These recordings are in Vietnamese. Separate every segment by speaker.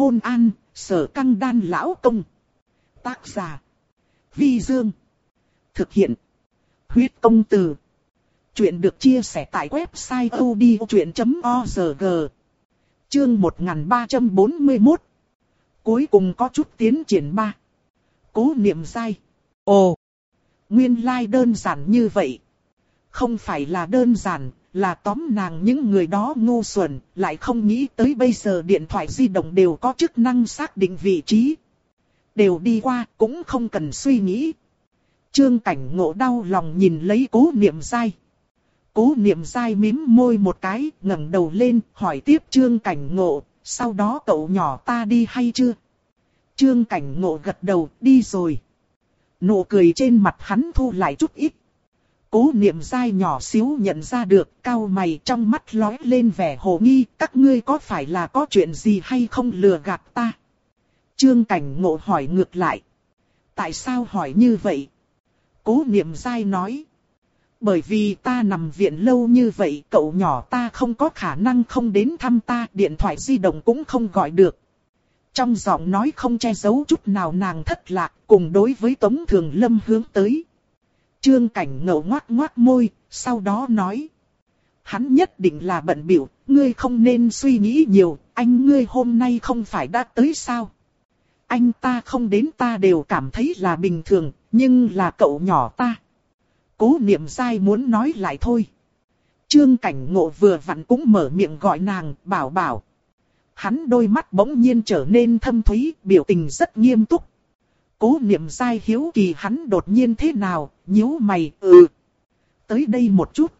Speaker 1: Hôn an, sở căng đan lão công. Tác giả. Vi Dương. Thực hiện. Huyết công từ. Chuyện được chia sẻ tại website odchuyện.org. Chương 1341. Cuối cùng có chút tiến triển ba. Cố niệm sai. Ồ. Nguyên lai like đơn giản như vậy. Không phải là đơn giản, là tóm nàng những người đó ngu xuẩn, lại không nghĩ tới bây giờ điện thoại di động đều có chức năng xác định vị trí. Đều đi qua, cũng không cần suy nghĩ. Trương cảnh ngộ đau lòng nhìn lấy cố niệm dai. Cố niệm dai mím môi một cái, ngẩng đầu lên, hỏi tiếp trương cảnh ngộ, sau đó cậu nhỏ ta đi hay chưa? Trương cảnh ngộ gật đầu, đi rồi. Nụ cười trên mặt hắn thu lại chút ít. Cố niệm dai nhỏ xíu nhận ra được, cao mày trong mắt lóe lên vẻ hồ nghi, các ngươi có phải là có chuyện gì hay không lừa gạt ta? Trương cảnh ngộ hỏi ngược lại. Tại sao hỏi như vậy? Cố niệm dai nói. Bởi vì ta nằm viện lâu như vậy, cậu nhỏ ta không có khả năng không đến thăm ta, điện thoại di động cũng không gọi được. Trong giọng nói không che giấu chút nào nàng thất lạc, cùng đối với Tống Thường Lâm hướng tới. Trương Cảnh ngậu ngoác ngoác môi, sau đó nói. Hắn nhất định là bận biểu, ngươi không nên suy nghĩ nhiều, anh ngươi hôm nay không phải đã tới sao? Anh ta không đến ta đều cảm thấy là bình thường, nhưng là cậu nhỏ ta. Cố niệm sai muốn nói lại thôi. Trương Cảnh Ngộ vừa vặn cũng mở miệng gọi nàng, bảo bảo. Hắn đôi mắt bỗng nhiên trở nên thâm thúy, biểu tình rất nghiêm túc. Cố niệm dai hiếu kỳ hắn đột nhiên thế nào, nhíu mày, ừ. Tới đây một chút.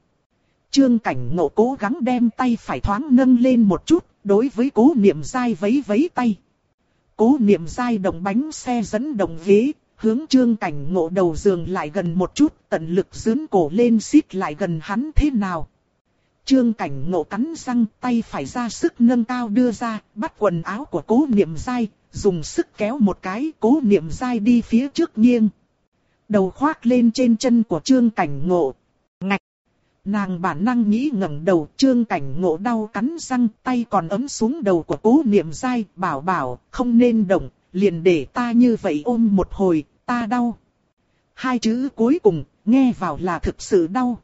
Speaker 1: Trương cảnh ngộ cố gắng đem tay phải thoáng nâng lên một chút, đối với cố niệm dai vấy vấy tay. Cố niệm dai động bánh xe dẫn động ghế, hướng trương cảnh ngộ đầu giường lại gần một chút, tận lực dướn cổ lên xít lại gần hắn thế nào. Trương cảnh ngộ cắn răng tay phải ra sức nâng cao đưa ra, bắt quần áo của cố niệm dai, dùng sức kéo một cái cố niệm dai đi phía trước nghiêng. Đầu khoác lên trên chân của trương cảnh ngộ. Ngạch! Nàng bản năng nghĩ ngẩng đầu trương cảnh ngộ đau cắn răng tay còn ấm xuống đầu của cố niệm dai bảo bảo không nên động, liền để ta như vậy ôm một hồi, ta đau. Hai chữ cuối cùng, nghe vào là thực sự đau.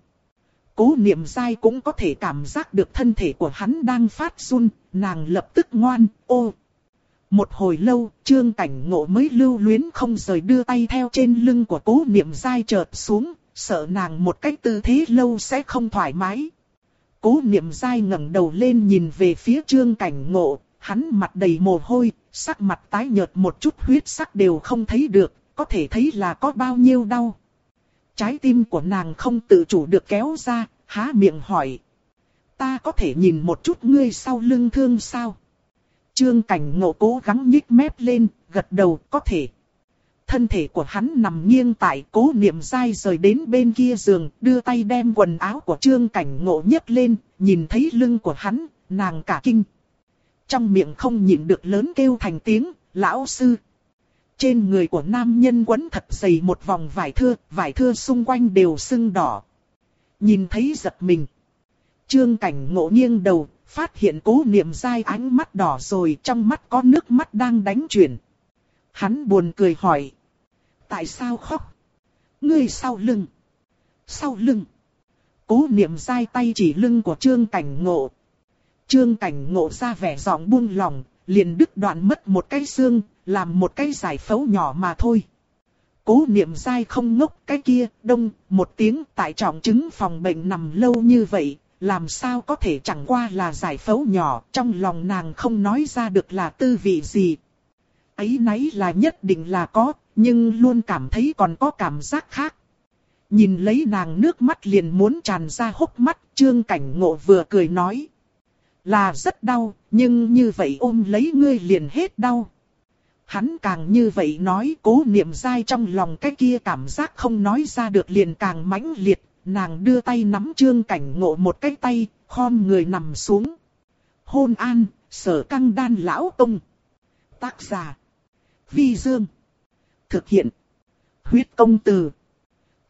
Speaker 1: Cố niệm dai cũng có thể cảm giác được thân thể của hắn đang phát run, nàng lập tức ngoan, ô. Một hồi lâu, trương cảnh ngộ mới lưu luyến không rời đưa tay theo trên lưng của cố niệm dai chợt xuống, sợ nàng một cách tư thế lâu sẽ không thoải mái. Cố niệm dai ngẩng đầu lên nhìn về phía trương cảnh ngộ, hắn mặt đầy mồ hôi, sắc mặt tái nhợt một chút huyết sắc đều không thấy được, có thể thấy là có bao nhiêu đau. Trái tim của nàng không tự chủ được kéo ra, há miệng hỏi. Ta có thể nhìn một chút ngươi sau lưng thương sao? Trương cảnh ngộ cố gắng nhích mép lên, gật đầu có thể. Thân thể của hắn nằm nghiêng tại cố niệm dai rời đến bên kia giường, đưa tay đem quần áo của trương cảnh ngộ nhấc lên, nhìn thấy lưng của hắn, nàng cả kinh. Trong miệng không nhịn được lớn kêu thành tiếng, lão sư. Trên người của nam nhân quấn thật dày một vòng vải thưa, vải thưa xung quanh đều sưng đỏ. Nhìn thấy giật mình. Trương cảnh ngộ nghiêng đầu, phát hiện cố niệm dai ánh mắt đỏ rồi trong mắt có nước mắt đang đánh chuyển. Hắn buồn cười hỏi. Tại sao khóc? Ngươi sau lưng. Sau lưng. Cố niệm dai tay chỉ lưng của trương cảnh ngộ. Trương cảnh ngộ ra vẻ giọng buông lòng, liền đứt đoạn mất một cái xương, làm một cái giải phẫu nhỏ mà thôi. Cố niệm dai không ngốc cái kia, đông, một tiếng tại trọng chứng phòng bệnh nằm lâu như vậy, làm sao có thể chẳng qua là giải phẫu nhỏ, trong lòng nàng không nói ra được là tư vị gì. Ấy nấy là nhất định là có, nhưng luôn cảm thấy còn có cảm giác khác. Nhìn lấy nàng nước mắt liền muốn tràn ra hốc mắt, trương cảnh ngộ vừa cười nói. Là rất đau, nhưng như vậy ôm lấy ngươi liền hết đau. Hắn càng như vậy nói cố niệm dai trong lòng cái kia cảm giác không nói ra được liền càng mãnh liệt, nàng đưa tay nắm trương cảnh ngộ một cái tay, khom người nằm xuống. Hôn an, sở căng đan lão tông. Tác giả. Vi Dương. Thực hiện. Huyết công từ.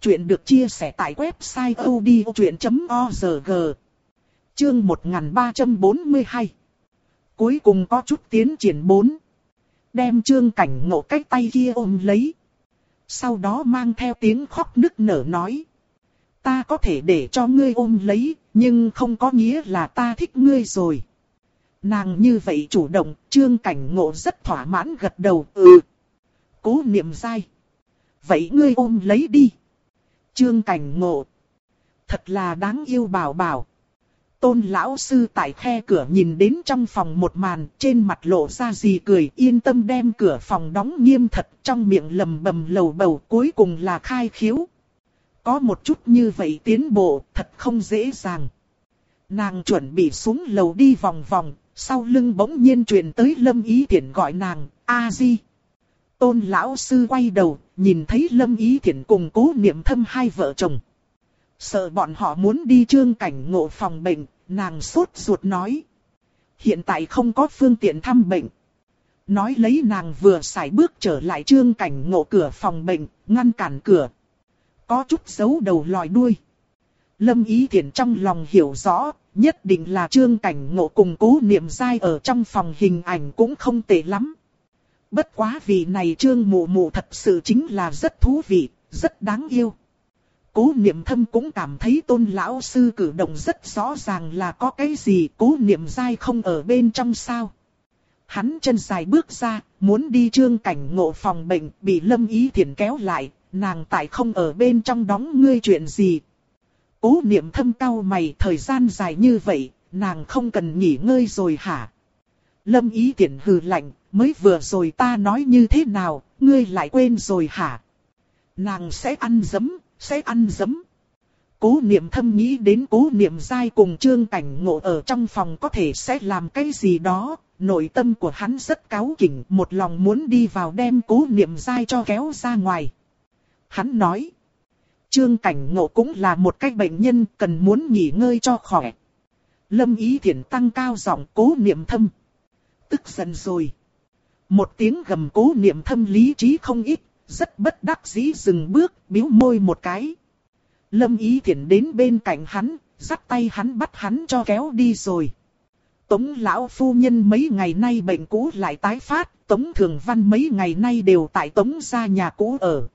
Speaker 1: Chuyện được chia sẻ tại website odchuyện.org. Chương 1342. Cuối cùng có chút tiến triển bốn. Đem trương cảnh ngộ cái tay kia ôm lấy. Sau đó mang theo tiếng khóc nức nở nói. Ta có thể để cho ngươi ôm lấy, nhưng không có nghĩa là ta thích ngươi rồi. Nàng như vậy chủ động, trương cảnh ngộ rất thỏa mãn gật đầu, ừ. Cố niệm dai. Vậy ngươi ôm lấy đi. Trương cảnh ngộ. Thật là đáng yêu bảo bảo. Tôn lão sư tại khe cửa nhìn đến trong phòng một màn, trên mặt lộ ra gì cười, yên tâm đem cửa phòng đóng nghiêm thật, trong miệng lầm bầm lầu bầu, cuối cùng là khai khiếu. Có một chút như vậy tiến bộ, thật không dễ dàng. Nàng chuẩn bị xuống lầu đi vòng vòng, sau lưng bỗng nhiên truyền tới Lâm Ý Thiển gọi nàng, A Di. Tôn lão sư quay đầu, nhìn thấy Lâm Ý Thiển cùng cố niệm thâm hai vợ chồng. Sợ bọn họ muốn đi trương cảnh ngộ phòng bệnh, nàng sốt ruột nói. Hiện tại không có phương tiện thăm bệnh. Nói lấy nàng vừa xài bước trở lại trương cảnh ngộ cửa phòng bệnh, ngăn cản cửa. Có chút giấu đầu lòi đuôi. Lâm Ý Thiển trong lòng hiểu rõ, nhất định là trương cảnh ngộ cùng cố niệm dai ở trong phòng hình ảnh cũng không tệ lắm. Bất quá vì này trương mụ mụ thật sự chính là rất thú vị, rất đáng yêu. Cố niệm thâm cũng cảm thấy tôn lão sư cử động rất rõ ràng là có cái gì cố niệm dai không ở bên trong sao. Hắn chân dài bước ra, muốn đi trương cảnh ngộ phòng bệnh, bị lâm ý thiền kéo lại, nàng tại không ở bên trong đóng ngươi chuyện gì. Cố niệm thâm cao mày thời gian dài như vậy, nàng không cần nghỉ ngơi rồi hả? Lâm ý tiện hừ lạnh, mới vừa rồi ta nói như thế nào, ngươi lại quên rồi hả? Nàng sẽ ăn dấm, sẽ ăn dấm. Cố niệm thâm nghĩ đến cố niệm dai cùng trương cảnh ngộ ở trong phòng có thể sẽ làm cái gì đó. Nội tâm của hắn rất cáu kỉnh, một lòng muốn đi vào đem cố niệm dai cho kéo ra ngoài. Hắn nói, trương cảnh ngộ cũng là một cái bệnh nhân cần muốn nghỉ ngơi cho khỏe. Lâm ý thiển tăng cao giọng cố niệm thâm. Tức giận rồi. Một tiếng gầm cố niệm thâm lý trí không ít, rất bất đắc dĩ dừng bước, biếu môi một cái. Lâm Ý Thiển đến bên cạnh hắn, dắt tay hắn bắt hắn cho kéo đi rồi. Tống lão phu nhân mấy ngày nay bệnh cũ lại tái phát, Tống Thường Văn mấy ngày nay đều tại Tống gia nhà cũ ở.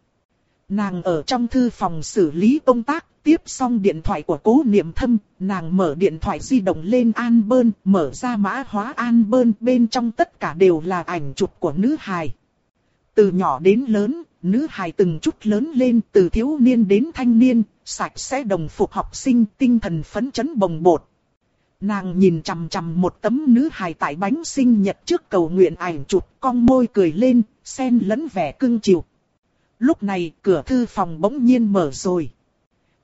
Speaker 1: Nàng ở trong thư phòng xử lý công tác, tiếp xong điện thoại của cố niệm thâm, nàng mở điện thoại di động lên an bơn, mở ra mã hóa an bơn, bên trong tất cả đều là ảnh chụp của nữ hài. Từ nhỏ đến lớn, nữ hài từng chút lớn lên từ thiếu niên đến thanh niên, sạch sẽ đồng phục học sinh tinh thần phấn chấn bồng bột. Nàng nhìn chằm chằm một tấm nữ hài tại bánh sinh nhật trước cầu nguyện ảnh chụp, cong môi cười lên, sen lẫn vẻ cưng chiều. Lúc này cửa thư phòng bỗng nhiên mở rồi.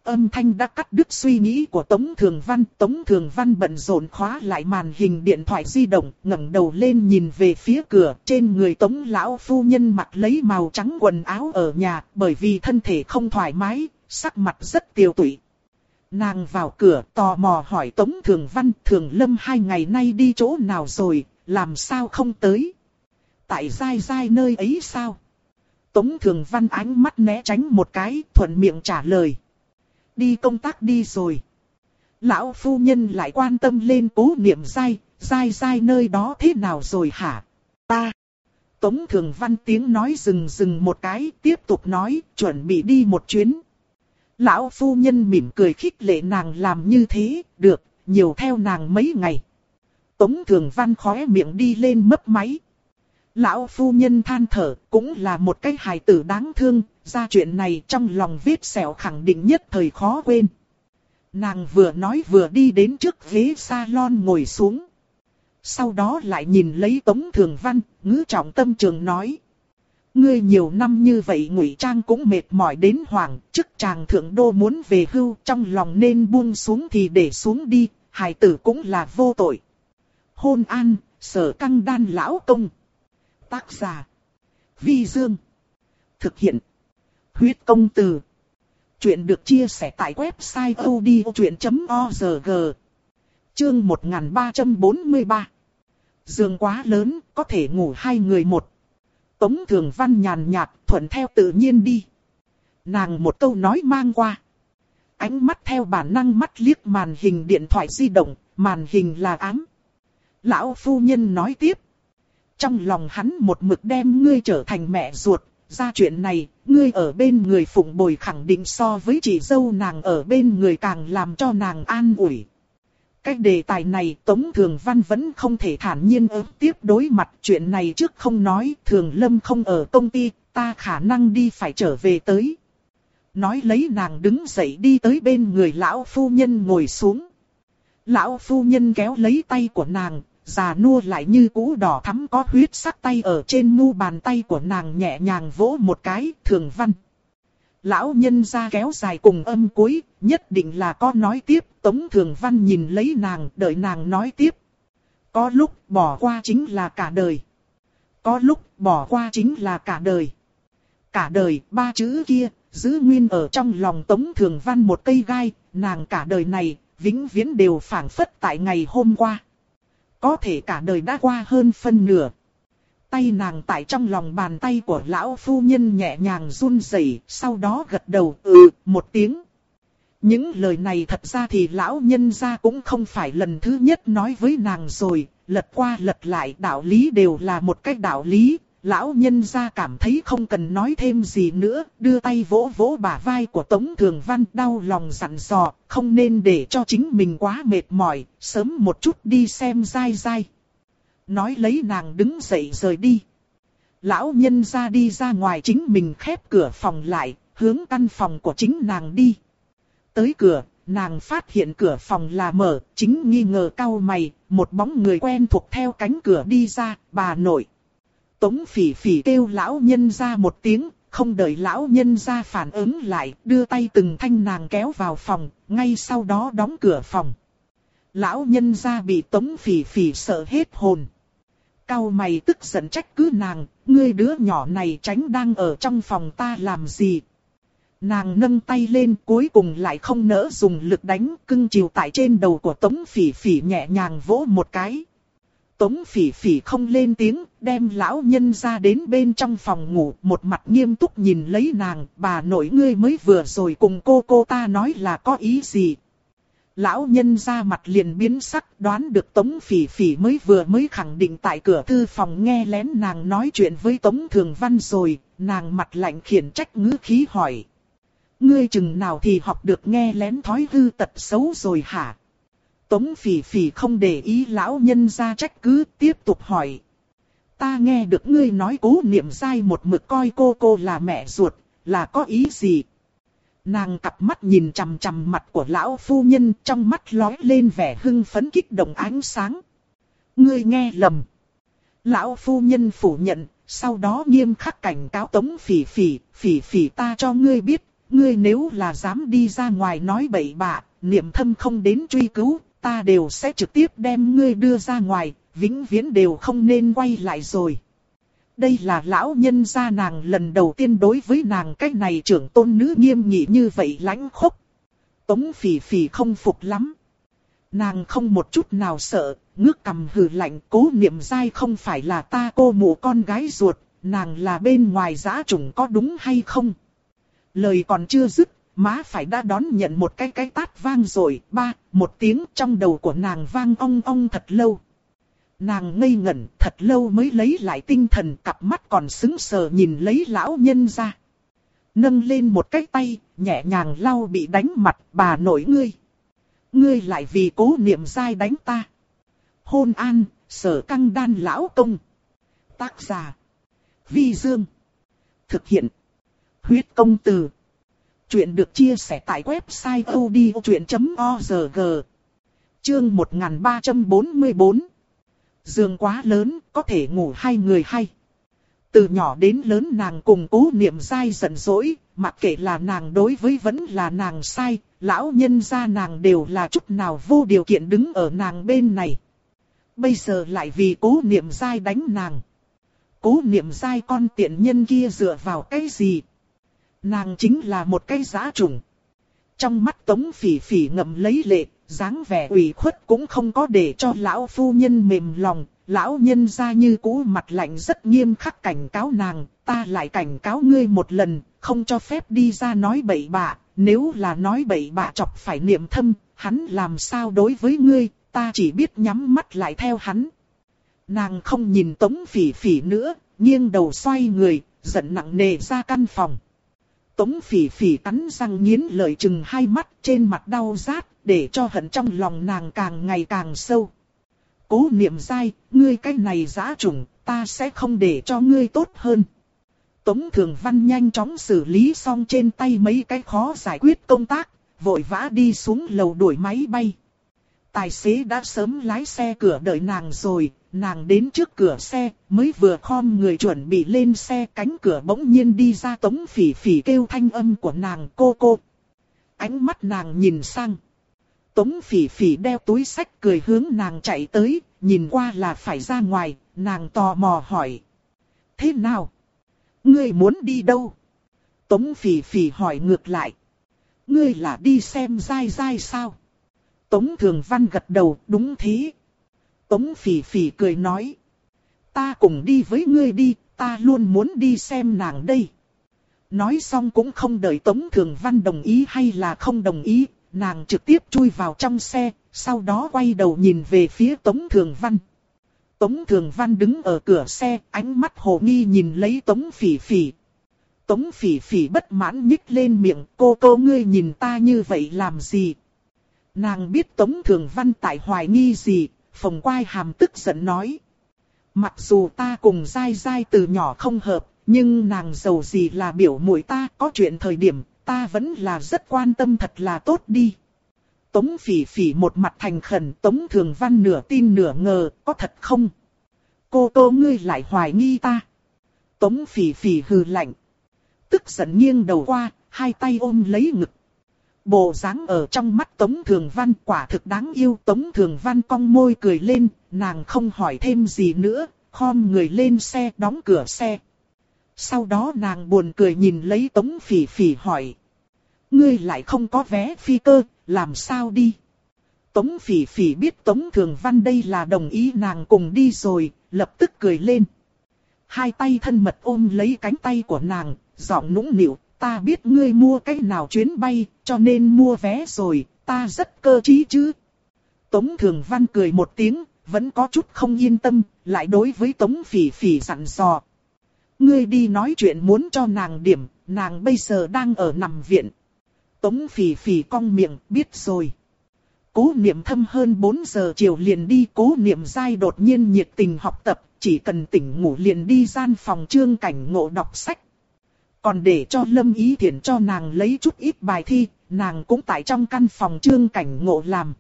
Speaker 1: Âm thanh đã cắt đứt suy nghĩ của Tống Thường Văn. Tống Thường Văn bận rộn khóa lại màn hình điện thoại di động, ngẩng đầu lên nhìn về phía cửa. Trên người Tống Lão Phu Nhân mặc lấy màu trắng quần áo ở nhà, bởi vì thân thể không thoải mái, sắc mặt rất tiêu tụy. Nàng vào cửa tò mò hỏi Tống Thường Văn Thường Lâm hai ngày nay đi chỗ nào rồi, làm sao không tới? Tại dai dai nơi ấy sao? Tống Thường Văn ánh mắt né tránh một cái, thuận miệng trả lời. Đi công tác đi rồi. Lão phu nhân lại quan tâm lên cố niệm dai, dai dai nơi đó thế nào rồi hả? Ta. Tống Thường Văn tiếng nói dừng dừng một cái, tiếp tục nói, chuẩn bị đi một chuyến. Lão phu nhân mỉm cười khích lệ nàng làm như thế, được, nhiều theo nàng mấy ngày. Tống Thường Văn khóe miệng đi lên mấp máy. Lão phu nhân than thở, cũng là một cái hài tử đáng thương, ra chuyện này trong lòng viết sẹo khẳng định nhất thời khó quên. Nàng vừa nói vừa đi đến trước ghế salon ngồi xuống. Sau đó lại nhìn lấy Tống Thường Văn, ngữ trọng tâm trường nói. Ngươi nhiều năm như vậy ngụy trang cũng mệt mỏi đến hoàng. chức chàng thượng đô muốn về hưu, trong lòng nên buông xuống thì để xuống đi, hài tử cũng là vô tội. Hôn an, sở căng đan lão công. Tác giả. Vi Dương. Thực hiện. Huyết công từ. Chuyện được chia sẻ tại website odchuyện.org. Chương 1343. Dương quá lớn, có thể ngủ hai người một. Tống Thường Văn nhàn nhạt, thuận theo tự nhiên đi. Nàng một câu nói mang qua. Ánh mắt theo bản năng mắt liếc màn hình điện thoại di động, màn hình là ám. Lão phu nhân nói tiếp. Trong lòng hắn một mực đem ngươi trở thành mẹ ruột, ra chuyện này, ngươi ở bên người phụng bồi khẳng định so với chị dâu nàng ở bên người càng làm cho nàng an ủi. Cái đề tài này Tống Thường Văn vẫn không thể thản nhiên ứng tiếp đối mặt chuyện này trước không nói, Thường Lâm không ở công ty, ta khả năng đi phải trở về tới. Nói lấy nàng đứng dậy đi tới bên người lão phu nhân ngồi xuống. Lão phu nhân kéo lấy tay của nàng, già nua lại như cũ đỏ thắm có huyết sắc tay ở trên mu bàn tay của nàng nhẹ nhàng vỗ một cái, thường văn. Lão nhân ra kéo dài cùng âm cuối, nhất định là có nói tiếp, Tống Thường Văn nhìn lấy nàng, đợi nàng nói tiếp. Có lúc bỏ qua chính là cả đời. Có lúc bỏ qua chính là cả đời. Cả đời, ba chữ kia, giữ nguyên ở trong lòng Tống Thường Văn một cây gai, nàng cả đời này, vĩnh viễn đều phảng phất tại ngày hôm qua. Có thể cả đời đã qua hơn phân nửa. Tay nàng tại trong lòng bàn tay của lão phu nhân nhẹ nhàng run rẩy, sau đó gật đầu ừ một tiếng. Những lời này thật ra thì lão nhân gia cũng không phải lần thứ nhất nói với nàng rồi, lật qua lật lại đạo lý đều là một cách đạo lý, lão nhân gia cảm thấy không cần nói thêm gì nữa, đưa tay vỗ vỗ bả vai của Tống Thường Văn đau lòng dặn dò, không nên để cho chính mình quá mệt mỏi, sớm một chút đi xem dai dai. Nói lấy nàng đứng dậy rời đi. Lão nhân gia đi ra ngoài chính mình khép cửa phòng lại, hướng căn phòng của chính nàng đi. Tới cửa, nàng phát hiện cửa phòng là mở, chính nghi ngờ cau mày, một bóng người quen thuộc theo cánh cửa đi ra, bà nội. Tống phỉ phỉ kêu lão nhân ra một tiếng, không đợi lão nhân ra phản ứng lại, đưa tay từng thanh nàng kéo vào phòng, ngay sau đó đóng cửa phòng. Lão nhân ra bị tống phỉ phỉ sợ hết hồn. Cao mày tức giận trách cứ nàng, ngươi đứa nhỏ này tránh đang ở trong phòng ta làm gì. Nàng nâng tay lên cuối cùng lại không nỡ dùng lực đánh cưng chiều tại trên đầu của tống phỉ phỉ nhẹ nhàng vỗ một cái. Tống phỉ phỉ không lên tiếng, đem lão nhân ra đến bên trong phòng ngủ, một mặt nghiêm túc nhìn lấy nàng, bà nội ngươi mới vừa rồi cùng cô cô ta nói là có ý gì. Lão nhân ra mặt liền biến sắc đoán được Tống Phỉ Phỉ mới vừa mới khẳng định tại cửa thư phòng nghe lén nàng nói chuyện với Tống Thường Văn rồi, nàng mặt lạnh khiển trách ngữ khí hỏi. Ngươi chừng nào thì học được nghe lén thói hư tật xấu rồi hả? Tống phỉ phỉ không để ý lão nhân ra trách cứ tiếp tục hỏi. Ta nghe được ngươi nói cố niệm dai một mực coi cô cô là mẹ ruột, là có ý gì? Nàng cặp mắt nhìn chằm chằm mặt của lão phu nhân trong mắt lói lên vẻ hưng phấn kích động ánh sáng. Ngươi nghe lầm. Lão phu nhân phủ nhận, sau đó nghiêm khắc cảnh cáo tống phỉ phỉ, phỉ phỉ ta cho ngươi biết, ngươi nếu là dám đi ra ngoài nói bậy bạ, niệm thâm không đến truy cứu, ta đều sẽ trực tiếp đem ngươi đưa ra ngoài, vĩnh viễn đều không nên quay lại rồi. Đây là lão nhân gia nàng lần đầu tiên đối với nàng cách này trưởng tôn nữ nghiêm nghị như vậy lãnh khốc. Tống phỉ phỉ không phục lắm. Nàng không một chút nào sợ, ngước cầm hừ lạnh cố niệm dai không phải là ta cô mụ con gái ruột, nàng là bên ngoài giã trùng có đúng hay không? Lời còn chưa dứt, má phải đã đón nhận một cái cái tát vang rồi, ba, một tiếng trong đầu của nàng vang ong ong thật lâu. Nàng ngây ngẩn thật lâu mới lấy lại tinh thần cặp mắt còn sững sờ nhìn lấy lão nhân ra. Nâng lên một cái tay, nhẹ nhàng lau bị đánh mặt bà nội ngươi. Ngươi lại vì cố niệm dai đánh ta. Hôn an, sở căng đan lão công. Tác giả. Vi Dương. Thực hiện. Huyết công từ. Chuyện được chia sẻ tại website odchuyện.org Chương 1344 Giường quá lớn, có thể ngủ hai người hay. Từ nhỏ đến lớn nàng cùng cố niệm dai giận dỗi, mặc kệ là nàng đối với vẫn là nàng sai, lão nhân gia nàng đều là chút nào vô điều kiện đứng ở nàng bên này. Bây giờ lại vì cố niệm dai đánh nàng. Cố niệm dai con tiện nhân kia dựa vào cái gì? Nàng chính là một cái giá trùng. Trong mắt tống phỉ phỉ ngậm lấy lệ, dáng vẻ ủy khuất cũng không có để cho lão phu nhân mềm lòng. Lão nhân ra như cũ mặt lạnh rất nghiêm khắc cảnh cáo nàng, ta lại cảnh cáo ngươi một lần, không cho phép đi ra nói bậy bạ, nếu là nói bậy bạ chọc phải niệm thâm, hắn làm sao đối với ngươi, ta chỉ biết nhắm mắt lại theo hắn. Nàng không nhìn tống phỉ phỉ nữa, nghiêng đầu xoay người, giận nặng nề ra căn phòng. Tống phỉ phỉ cắn răng nghiến lợi chừng hai mắt trên mặt đau rát, để cho hận trong lòng nàng càng ngày càng sâu. Cố niệm dai, ngươi cái này giã trùng, ta sẽ không để cho ngươi tốt hơn. Tống Thường Văn nhanh chóng xử lý xong trên tay mấy cái khó giải quyết công tác, vội vã đi xuống lầu đuổi máy bay. Tài xế đã sớm lái xe cửa đợi nàng rồi, nàng đến trước cửa xe, mới vừa khom người chuẩn bị lên xe cánh cửa bỗng nhiên đi ra tống phỉ phỉ kêu thanh âm của nàng cô cô. Ánh mắt nàng nhìn sang. Tống phỉ phỉ đeo túi sách cười hướng nàng chạy tới, nhìn qua là phải ra ngoài, nàng tò mò hỏi. Thế nào? Ngươi muốn đi đâu? Tống phỉ phỉ hỏi ngược lại. Ngươi là đi xem dai dai sao? Tống thường văn gật đầu, đúng thế. Tống phỉ phỉ cười nói. Ta cùng đi với ngươi đi, ta luôn muốn đi xem nàng đây. Nói xong cũng không đợi Tống Thường Văn đồng ý hay là không đồng ý, nàng trực tiếp chui vào trong xe, sau đó quay đầu nhìn về phía Tống Thường Văn. Tống Thường Văn đứng ở cửa xe, ánh mắt hồ nghi nhìn lấy Tống Phỉ Phỉ. Tống Phỉ Phỉ bất mãn nhích lên miệng, cô cô ngươi nhìn ta như vậy làm gì? Nàng biết Tống Thường Văn tại hoài nghi gì, phồng quai hàm tức giận nói. Mặc dù ta cùng dai dai từ nhỏ không hợp, nhưng nàng giàu gì là biểu mũi ta có chuyện thời điểm, ta vẫn là rất quan tâm thật là tốt đi. Tống phỉ phỉ một mặt thành khẩn, Tống Thường Văn nửa tin nửa ngờ, có thật không? Cô tô ngươi lại hoài nghi ta. Tống phỉ phỉ hừ lạnh. Tức giận nghiêng đầu qua, hai tay ôm lấy ngực. Bộ dáng ở trong mắt Tống Thường Văn quả thực đáng yêu. Tống Thường Văn cong môi cười lên, nàng không hỏi thêm gì nữa, khom người lên xe đóng cửa xe. Sau đó nàng buồn cười nhìn lấy Tống Phỉ Phỉ hỏi. Ngươi lại không có vé phi cơ, làm sao đi? Tống Phỉ Phỉ biết Tống Thường Văn đây là đồng ý nàng cùng đi rồi, lập tức cười lên. Hai tay thân mật ôm lấy cánh tay của nàng, giọng nũng nịu, ta biết ngươi mua cái nào chuyến bay, cho nên mua vé rồi, ta rất cơ trí chứ. Tống Thường Văn cười một tiếng, vẫn có chút không yên tâm, lại đối với Tống Phỉ Phỉ dặn dò. Ngươi đi nói chuyện muốn cho nàng điểm, nàng bây giờ đang ở nằm viện. Tống Phỉ Phỉ cong miệng, biết rồi. Cố niệm thâm hơn 4 giờ chiều liền đi cố niệm dai đột nhiên nhiệt tình học tập, chỉ cần tỉnh ngủ liền đi gian phòng trương cảnh ngộ đọc sách. Còn để cho Lâm Ý Thiển cho nàng lấy chút ít bài thi, nàng cũng tại trong căn phòng trương cảnh ngộ làm.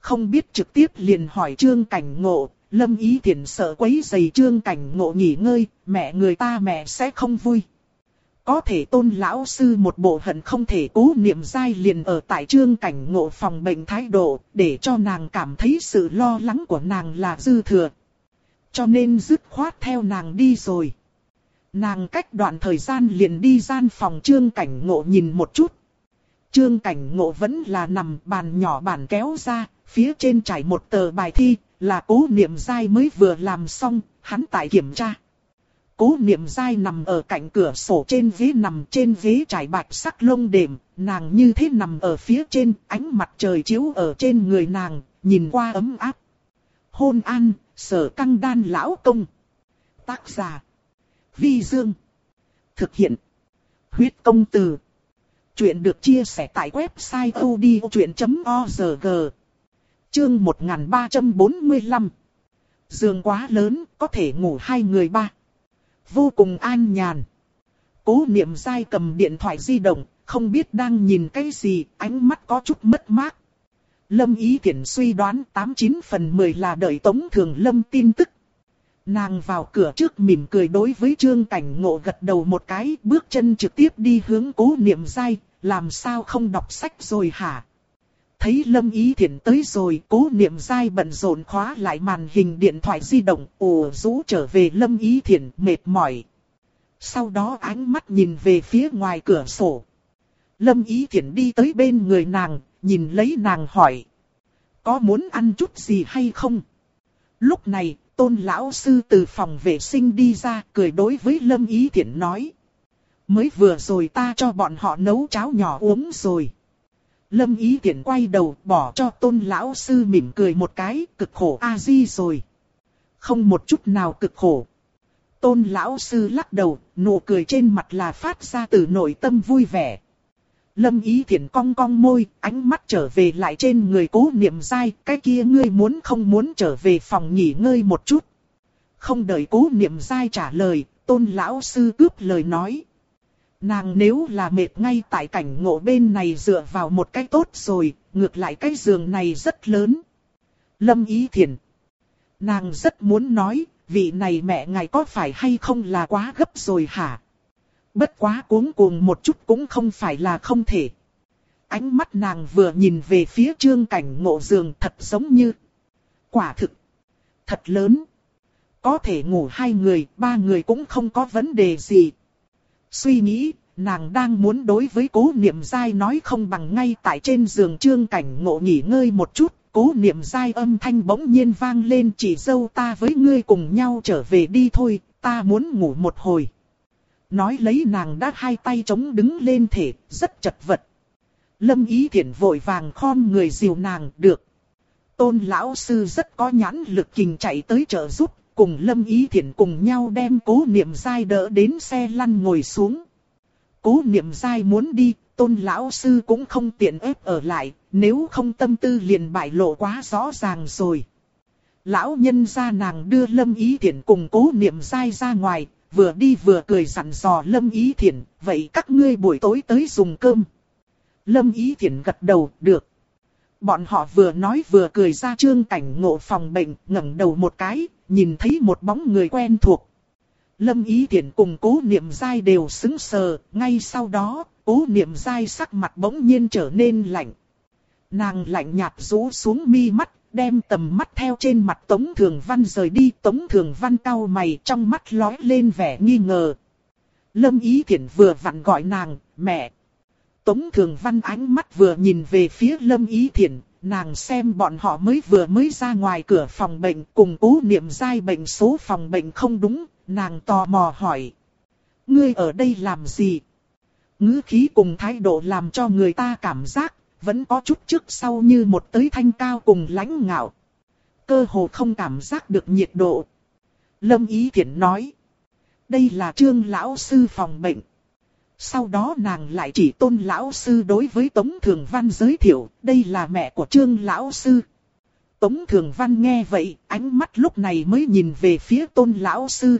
Speaker 1: Không biết trực tiếp liền hỏi trương cảnh ngộ, Lâm Ý Thiển sợ quấy giày trương cảnh ngộ nghỉ ngơi, mẹ người ta mẹ sẽ không vui. Có thể tôn lão sư một bộ hận không thể cố niệm dai liền ở tại trương cảnh ngộ phòng bệnh thái độ, để cho nàng cảm thấy sự lo lắng của nàng là dư thừa. Cho nên dứt khoát theo nàng đi rồi. Nàng cách đoạn thời gian liền đi gian phòng trương cảnh ngộ nhìn một chút. Trương cảnh ngộ vẫn là nằm bàn nhỏ bàn kéo ra, phía trên trải một tờ bài thi, là cố niệm dai mới vừa làm xong, hắn tại kiểm tra. Cố niệm dai nằm ở cạnh cửa sổ trên ghế nằm trên ghế trải bạch sắc lông đệm, nàng như thế nằm ở phía trên, ánh mặt trời chiếu ở trên người nàng, nhìn qua ấm áp. Hôn an, sở căng đan lão công. Tác giả. Vi Dương. Thực hiện. Huyết công từ. Chuyện được chia sẻ tại website odchuyện.org. Chương 1345. Giường quá lớn, có thể ngủ hai người ba. Vô cùng an nhàn. Cố niệm dai cầm điện thoại di động, không biết đang nhìn cái gì, ánh mắt có chút mất mát. Lâm Ý Thiển suy đoán 89 phần 10 là đợi Tống Thường Lâm tin tức. Nàng vào cửa trước mỉm cười đối với Trương Cảnh Ngộ gật đầu một cái, bước chân trực tiếp đi hướng cố niệm dai, làm sao không đọc sách rồi hả? Thấy Lâm Ý Thiển tới rồi, cố niệm dai bận rộn khóa lại màn hình điện thoại di động, ồ rũ trở về Lâm Ý Thiển, mệt mỏi. Sau đó ánh mắt nhìn về phía ngoài cửa sổ. Lâm Ý Thiển đi tới bên người nàng, nhìn lấy nàng hỏi. Có muốn ăn chút gì hay không? Lúc này, tôn lão sư từ phòng vệ sinh đi ra, cười đối với Lâm Ý Thiển nói. Mới vừa rồi ta cho bọn họ nấu cháo nhỏ uống rồi. Lâm Ý Thiển quay đầu bỏ cho tôn lão sư mỉm cười một cái, cực khổ a di rồi. không một chút nào cực khổ. Tôn lão sư lắc đầu, nụ cười trên mặt là phát ra từ nội tâm vui vẻ. Lâm ý Thiển cong cong môi, ánh mắt trở về lại trên người cố niệm dai, cái kia ngươi muốn không muốn trở về phòng nghỉ ngơi một chút. Không đợi cố niệm dai trả lời, tôn lão sư cướp lời nói. Nàng nếu là mệt ngay tại cảnh ngộ bên này dựa vào một cái tốt rồi, ngược lại cái giường này rất lớn. Lâm ý Thiển. Nàng rất muốn nói, vị này mẹ ngài có phải hay không là quá gấp rồi hả? Bất quá cuống cuồng một chút cũng không phải là không thể. Ánh mắt nàng vừa nhìn về phía trương cảnh ngộ giường thật giống như. Quả thực. Thật lớn. Có thể ngủ hai người, ba người cũng không có vấn đề gì. Suy nghĩ, nàng đang muốn đối với cố niệm dai nói không bằng ngay tại trên giường trương cảnh ngộ nghỉ ngơi một chút. Cố niệm dai âm thanh bỗng nhiên vang lên chỉ dâu ta với ngươi cùng nhau trở về đi thôi, ta muốn ngủ một hồi. Nói lấy nàng đã hai tay chống đứng lên thể, rất chật vật. Lâm ý thiện vội vàng khom người dìu nàng được. Tôn lão sư rất có nhãn lực kình chạy tới trợ giúp, cùng Lâm ý thiện cùng nhau đem cố niệm dai đỡ đến xe lăn ngồi xuống. Cố niệm dai muốn đi, tôn lão sư cũng không tiện ép ở lại, nếu không tâm tư liền bại lộ quá rõ ràng rồi. Lão nhân ra nàng đưa Lâm Ý Thiển cùng cố niệm dai ra ngoài, vừa đi vừa cười dặn dò Lâm Ý Thiển, vậy các ngươi buổi tối tới dùng cơm. Lâm Ý Thiển gật đầu, được. Bọn họ vừa nói vừa cười ra trương cảnh ngộ phòng bệnh, ngẩng đầu một cái, nhìn thấy một bóng người quen thuộc. Lâm Ý Thiển cùng cố niệm dai đều xứng sờ, ngay sau đó, cố niệm dai sắc mặt bỗng nhiên trở nên lạnh. Nàng lạnh nhạt rũ xuống mi mắt, đem tầm mắt theo trên mặt Tống Thường Văn rời đi. Tống Thường Văn cau mày trong mắt lóe lên vẻ nghi ngờ. Lâm Ý Thiển vừa vặn gọi nàng, mẹ. Tống Thường Văn ánh mắt vừa nhìn về phía Lâm Ý Thiển, nàng xem bọn họ mới vừa mới ra ngoài cửa phòng bệnh cùng cố niệm giai bệnh số phòng bệnh không đúng, nàng tò mò hỏi. Ngươi ở đây làm gì? ngữ khí cùng thái độ làm cho người ta cảm giác vẫn có chút trước sau như một tới thanh cao cùng lãnh ngạo. Cơ hồ không cảm giác được nhiệt độ. Lâm Ý Thiển nói. Đây là trương lão sư phòng bệnh. Sau đó nàng lại chỉ tôn lão sư đối với Tống Thường Văn giới thiệu, đây là mẹ của trương lão sư. Tống Thường Văn nghe vậy, ánh mắt lúc này mới nhìn về phía tôn lão sư.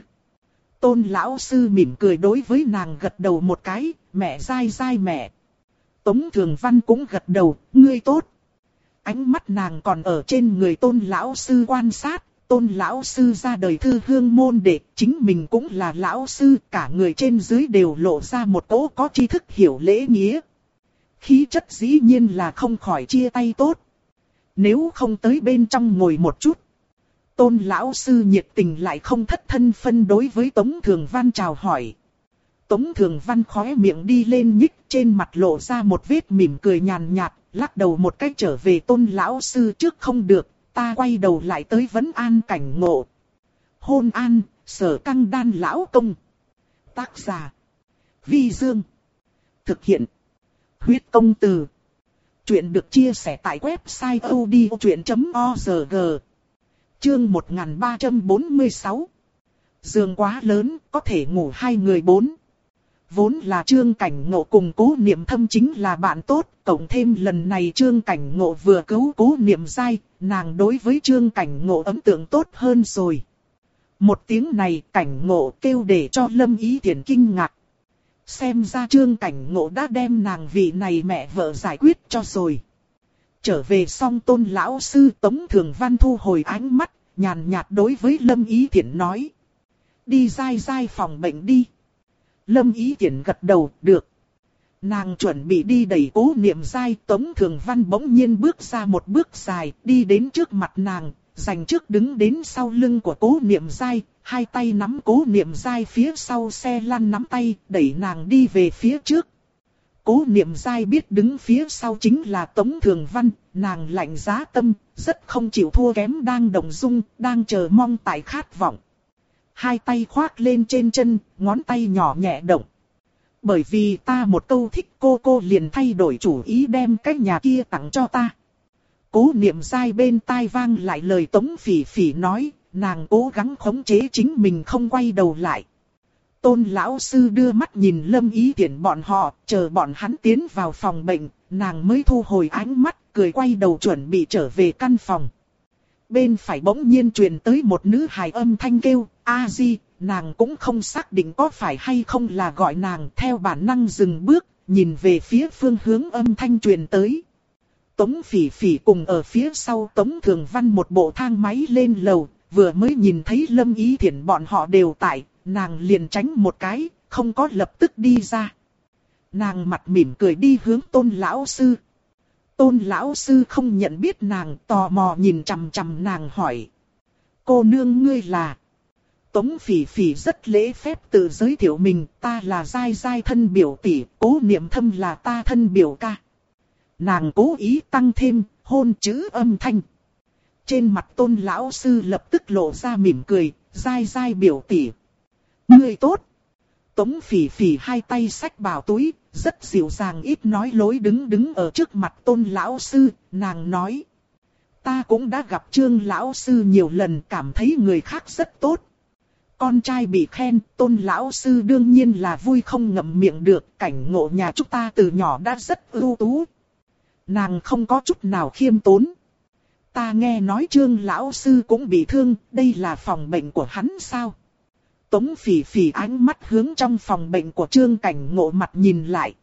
Speaker 1: Tôn lão sư mỉm cười đối với nàng gật đầu một cái, mẹ dai dai mẹ. Tống Thường Văn cũng gật đầu, ngươi tốt. Ánh mắt nàng còn ở trên người tôn lão sư quan sát, tôn lão sư ra đời thư hương môn đệ, chính mình cũng là lão sư, cả người trên dưới đều lộ ra một cỗ có tri thức hiểu lễ nghĩa. Khí chất dĩ nhiên là không khỏi chia tay tốt. Nếu không tới bên trong ngồi một chút. Tôn lão sư nhiệt tình lại không thất thân phân đối với Tống Thường Văn chào hỏi. Tống Thường Văn khóe miệng đi lên nhích trên mặt lộ ra một vết mỉm cười nhàn nhạt, lắc đầu một cách trở về tôn lão sư trước không được, ta quay đầu lại tới vấn an cảnh ngộ. Hôn an, sở căng đan lão công. Tác giả. Vi Dương. Thực hiện. Huyết công từ. Chuyện được chia sẻ tại website odchuyện.org. Chương 1346. Giường quá lớn, có thể ngủ hai người bốn. Vốn là trương cảnh ngộ cùng cố niệm thâm chính là bạn tốt, cộng thêm lần này trương cảnh ngộ vừa cứu cố niệm dai, nàng đối với trương cảnh ngộ ấn tượng tốt hơn rồi. Một tiếng này cảnh ngộ kêu để cho lâm ý thiện kinh ngạc. Xem ra trương cảnh ngộ đã đem nàng vị này mẹ vợ giải quyết cho rồi. Trở về xong tôn lão sư Tống Thường Văn thu hồi ánh mắt, nhàn nhạt đối với lâm ý thiện nói. Đi dai dai phòng bệnh đi. Lâm Ý Tiễn gật đầu, được. Nàng chuẩn bị đi đẩy cố niệm dai, Tống Thường Văn bỗng nhiên bước ra một bước dài, đi đến trước mặt nàng, dành trước đứng đến sau lưng của cố niệm dai, hai tay nắm cố niệm dai phía sau xe lăn nắm tay, đẩy nàng đi về phía trước. Cố niệm dai biết đứng phía sau chính là Tống Thường Văn, nàng lạnh giá tâm, rất không chịu thua kém đang đồng dung, đang chờ mong tại khát vọng hai tay khoác lên trên chân, ngón tay nhỏ nhẹ động. Bởi vì ta một câu thích cô cô liền thay đổi chủ ý đem cái nhà kia tặng cho ta. Cố niệm dai bên tai vang lại lời tống phỉ phỉ nói, nàng cố gắng khống chế chính mình không quay đầu lại. Tôn lão sư đưa mắt nhìn lâm ý tiện bọn họ, chờ bọn hắn tiến vào phòng bệnh, nàng mới thu hồi ánh mắt, cười quay đầu chuẩn bị trở về căn phòng. Bên phải bỗng nhiên truyền tới một nữ hài âm thanh kêu, a di, nàng cũng không xác định có phải hay không là gọi nàng theo bản năng dừng bước, nhìn về phía phương hướng âm thanh truyền tới. Tống phỉ phỉ cùng ở phía sau Tống Thường Văn một bộ thang máy lên lầu, vừa mới nhìn thấy Lâm Ý Thiển bọn họ đều tại, nàng liền tránh một cái, không có lập tức đi ra. Nàng mặt mỉm cười đi hướng tôn lão sư. Tôn lão sư không nhận biết nàng, tò mò nhìn chằm chằm nàng hỏi. Cô nương ngươi là... Tống phỉ phỉ rất lễ phép tự giới thiệu mình, ta là dai dai thân biểu tỷ, cố niệm thâm là ta thân biểu ca. Nàng cố ý tăng thêm, hôn chữ âm thanh. Trên mặt tôn lão sư lập tức lộ ra mỉm cười, dai dai biểu tỷ. Ngươi tốt. Tống phỉ phỉ hai tay sách bảo túi, rất dịu dàng ít nói lối đứng đứng ở trước mặt tôn lão sư, nàng nói. Ta cũng đã gặp trương lão sư nhiều lần cảm thấy người khác rất tốt. Con trai bị khen, tôn lão sư đương nhiên là vui không ngậm miệng được, cảnh ngộ nhà chúng ta từ nhỏ đã rất ưu tú. Nàng không có chút nào khiêm tốn. Ta nghe nói trương lão sư cũng bị thương, đây là phòng bệnh của hắn sao? Tống phỉ phỉ ánh mắt hướng trong phòng bệnh của trương cảnh ngộ mặt nhìn lại.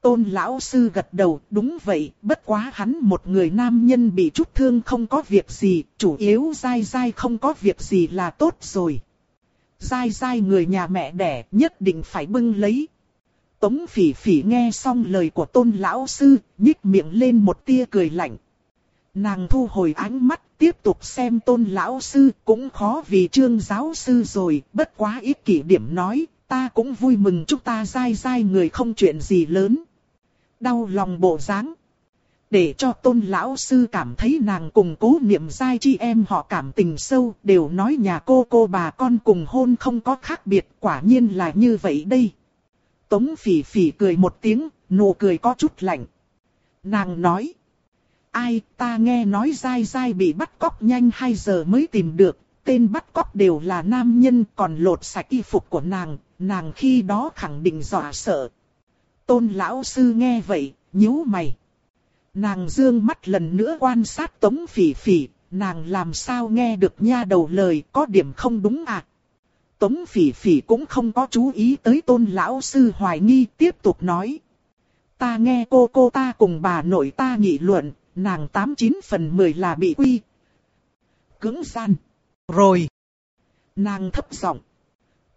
Speaker 1: Tôn lão sư gật đầu, đúng vậy, bất quá hắn một người nam nhân bị chút thương không có việc gì, chủ yếu dai dai không có việc gì là tốt rồi. Dai dai người nhà mẹ đẻ nhất định phải bưng lấy. Tống phỉ phỉ nghe xong lời của tôn lão sư, nhích miệng lên một tia cười lạnh. Nàng thu hồi ánh mắt, tiếp tục xem tôn lão sư, cũng khó vì trương giáo sư rồi, bất quá ít kỷ điểm nói, ta cũng vui mừng chúng ta dai dai người không chuyện gì lớn. Đau lòng bộ dáng Để cho tôn lão sư cảm thấy nàng cùng cố niệm dai chi em họ cảm tình sâu, đều nói nhà cô cô bà con cùng hôn không có khác biệt, quả nhiên là như vậy đây. Tống phỉ phỉ cười một tiếng, nụ cười có chút lạnh. Nàng nói. Ai ta nghe nói dai dai bị bắt cóc nhanh 2 giờ mới tìm được. Tên bắt cóc đều là nam nhân còn lột sạch y phục của nàng. Nàng khi đó khẳng định dọa sợ. Tôn lão sư nghe vậy, nhíu mày. Nàng dương mắt lần nữa quan sát tống phỉ phỉ. Nàng làm sao nghe được nha đầu lời có điểm không đúng à? Tống phỉ phỉ cũng không có chú ý tới tôn lão sư hoài nghi tiếp tục nói. Ta nghe cô cô ta cùng bà nội ta nghị luận, nàng 89 phần 10 là bị quy. Cứng gian. Rồi. Nàng thấp giọng.